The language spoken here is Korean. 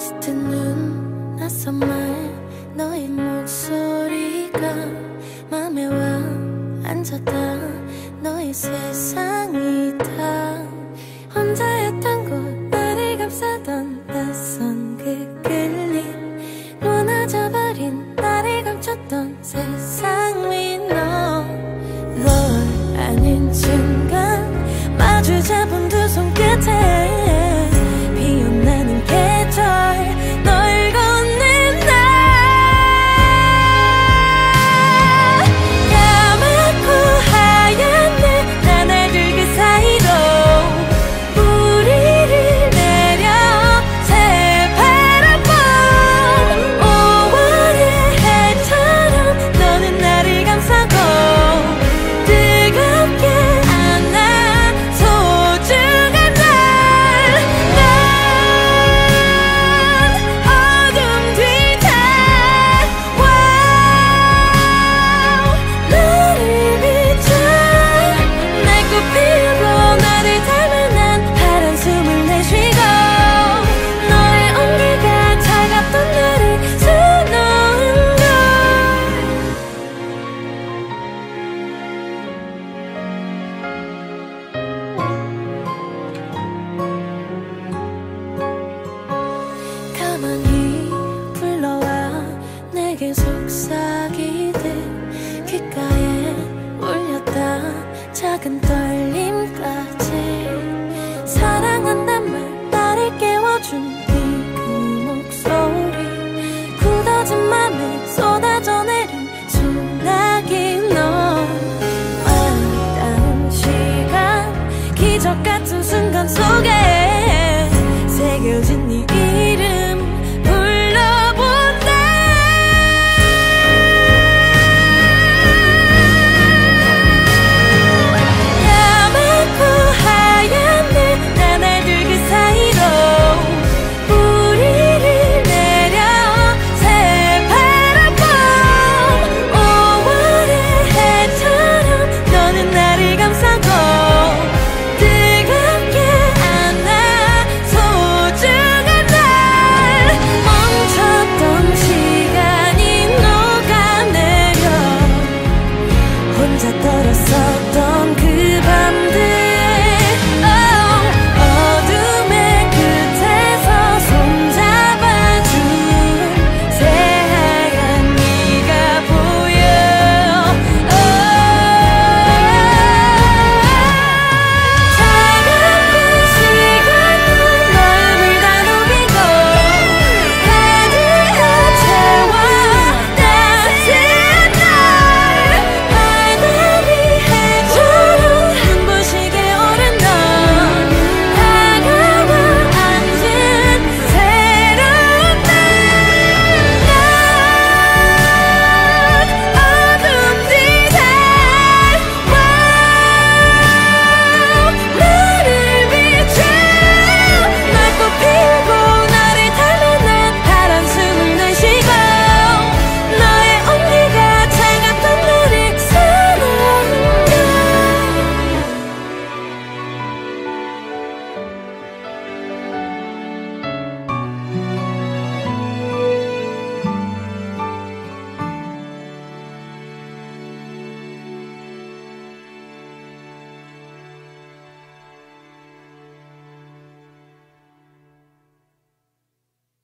짙은 눈 낯선 너의 목소리가 맘에 와 앉았다. 너의 세상이 다 혼자였다. 떨림까지 사랑한단 말 나를 깨워준 네그 목소리 굳어진 맘에 쏟아져 내린 소나기 너 아름다운 시간 기적 같은 순간 속에